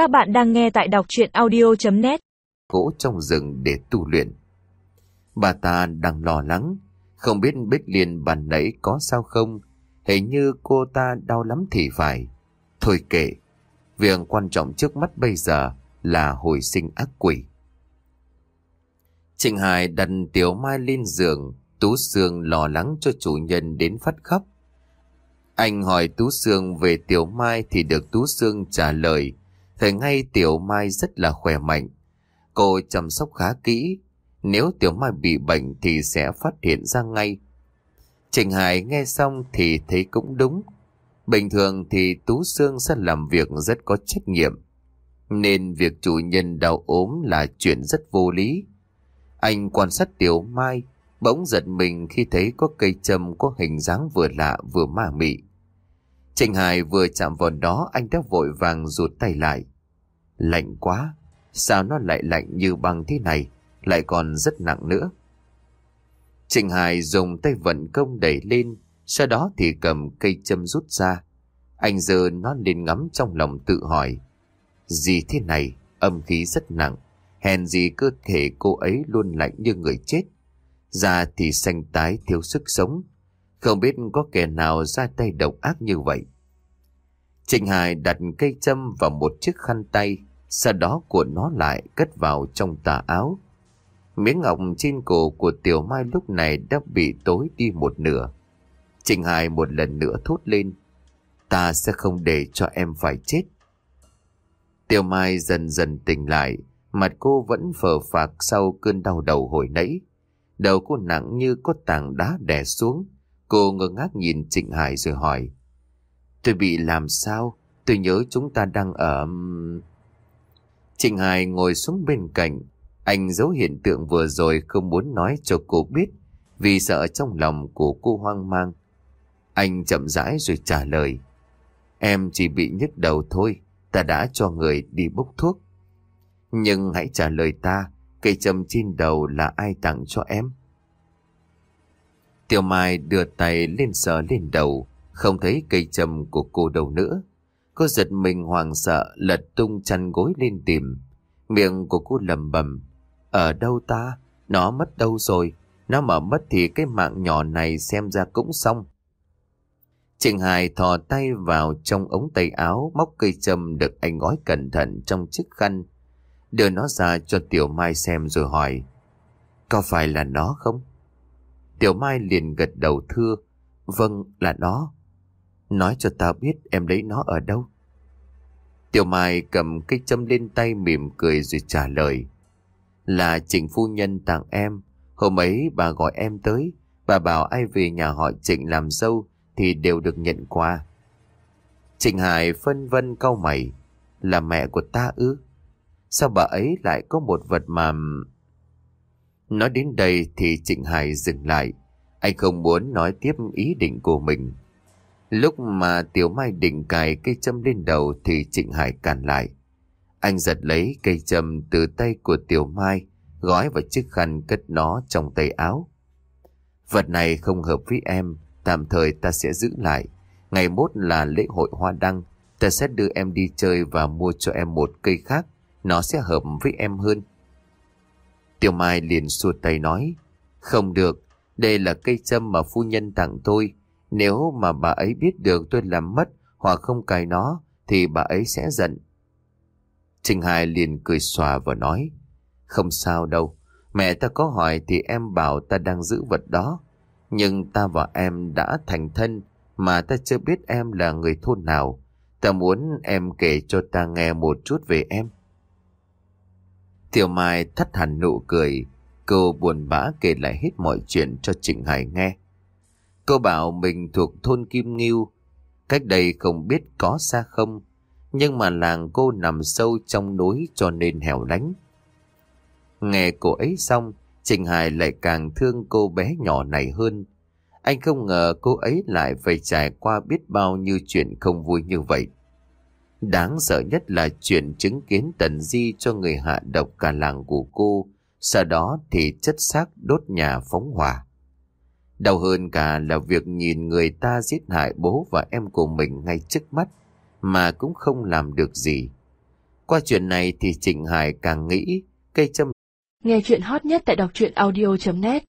Các bạn đang nghe tại đọc chuyện audio.net Gỗ trong rừng để tu luyện. Bà ta đang lo lắng, không biết Bích Liên bàn nãy có sao không, hình như cô ta đau lắm thì phải. Thôi kệ, việc quan trọng trước mắt bây giờ là hồi sinh ác quỷ. Trịnh Hải đặt Tiểu Mai lên giường, Tú Sương lo lắng cho chủ nhân đến phát khóc. Anh hỏi Tú Sương về Tiểu Mai thì được Tú Sương trả lời, thấy ngay Tiểu Mai rất là khỏe mạnh. Cô chăm sóc khá kỹ, nếu Tiểu Mai bị bệnh thì sẽ phát hiện ra ngay. Trình Hải nghe xong thì thấy cũng đúng. Bình thường thì Tú Sương sẽ làm việc rất có trách nhiệm, nên việc chủ nhân đau ốm là chuyện rất vô lý. Anh quan sát Tiểu Mai, bỗng giật mình khi thấy có cây châm có hình dáng vừa lạ vừa ma mị. Trịnh Hải vừa chạm vào đó anh đã vội vàng rụt tay lại. Lạnh quá, sao nó lại lạnh như băng thế này, lại còn rất nặng nữa. Trịnh Hải dùng tay vận công đẩy lên, sau đó thì cầm cây châm rút ra. Anh giờ nó lên ngắm trong lòng tự hỏi. Gì thế này, âm khí rất nặng, hèn gì cơ thể cô ấy luôn lạnh như người chết. Da thì xanh tái thiếu sức sống, không biết có kẻ nào ra tay độc ác như vậy. Trịnh Hải đặt cây châm vào một chiếc khăn tay, sau đó cuộn nó lại cất vào trong tà áo. Miếng ngọc trên cổ của Tiểu Mai lúc này đã bị tối đi một nửa. Trịnh Hải một lần nữa thốt lên. Ta sẽ không để cho em phải chết. Tiểu Mai dần dần tỉnh lại, mặt cô vẫn phờ phạc sau cơn đau đầu hồi nãy. Đầu cô nặng như có tảng đá đè xuống. Cô ngơ ngác nhìn Trịnh Hải rồi hỏi. Tôi bị làm sao? Tôi nhớ chúng ta đang ở... Trịnh Hải ngồi xuống bên cạnh. Anh giấu hiện tượng vừa rồi không muốn nói cho cô biết vì sợ trong lòng của cô hoang mang. Anh chậm rãi rồi trả lời. Em chỉ bị nhức đầu thôi, ta đã cho người đi bốc thuốc. Nhưng hãy trả lời ta, cây châm trên đầu là ai tặng cho em? Tiểu Mai đưa tay lên sờ lên đầu, không thấy cây châm của cô đâu nữa. Cô giật mình hoàng sợ lật tung chăn gối lên tìm. Miệng của cô lầm bầm. Ở đâu ta? Nó mất đâu rồi? Nó mà mất thì cái mạng nhỏ này xem ra cũng xong. Trịnh Hải thò tay vào trong ống tay áo móc cây châm được anh gói cẩn thận trong chiếc khăn. Đưa nó ra cho Tiểu Mai xem rồi hỏi. Có phải là nó không? Tiểu Mai liền gật đầu thưa. Vâng, là nó. Nói cho ta biết em lấy nó ở đâu. Tiểu Mai cầm cây châm lên tay mỉm cười rồi trả lời. Là Trịnh Phu Nhân tặng em. Hôm ấy bà gọi em tới. Bà bảo ai về nhà họ Trịnh làm dâu thì đều được nhận quà. Trịnh Hải phân vân cau mày. Là mẹ của ta ư? Sao bà ấy lại có một vật mà... Nói đến đây thì Trịnh Hải dừng lại. Anh không muốn nói tiếp ý định của mình. Lúc mà Tiểu Mai định cài cây châm lên đầu thì Trịnh Hải cản lại. Anh giật lấy cây châm từ tay của Tiểu Mai, gói vào chiếc khăn cất nó trong tay áo. Vật này không hợp với em, tạm thời ta sẽ giữ lại. Ngày mốt là lễ hội hoa đăng, ta sẽ đưa em đi chơi và mua cho em một cây khác, nó sẽ hợp với em hơn. Tiểu Mai liền xua tay nói, không được, đây là cây châm mà phu nhân tặng tôi, nếu mà bà ấy biết được tôi làm mất hoặc không cài nó thì bà ấy sẽ giận. Trình Hải liền cười xòa và nói Không sao đâu, mẹ ta có hỏi thì em bảo ta đang giữ vật đó. Nhưng ta và em đã thành thân mà ta chưa biết em là người thôn nào. Ta muốn em kể cho ta nghe một chút về em. Tiểu Mai thất hẳn nụ cười, cô buồn bã kể lại hết mọi chuyện cho Trịnh Hải nghe. Cô bảo mình thuộc thôn Kim Nghiêu, cách đây không biết có xa không, nhưng mà làng cô nằm sâu trong núi cho nên hẻo lánh. Nghe cô ấy xong, Trình Hải lại càng thương cô bé nhỏ này hơn. Anh không ngờ cô ấy lại phải trải qua biết bao nhiêu chuyện không vui như vậy. Đáng sợ nhất là chuyện chứng kiến tần di cho người hạ độc cả làng của cô, sau đó thì chất xác đốt nhà phóng hỏa. Đau hơn cả là việc nhìn người ta giết hại bố và em của mình ngay trước mắt mà cũng không làm được gì. Qua chuyện này thì Trịnh Hải càng nghĩ cây châm Nghe chuyện hot nhất tại đọc truyện audio.net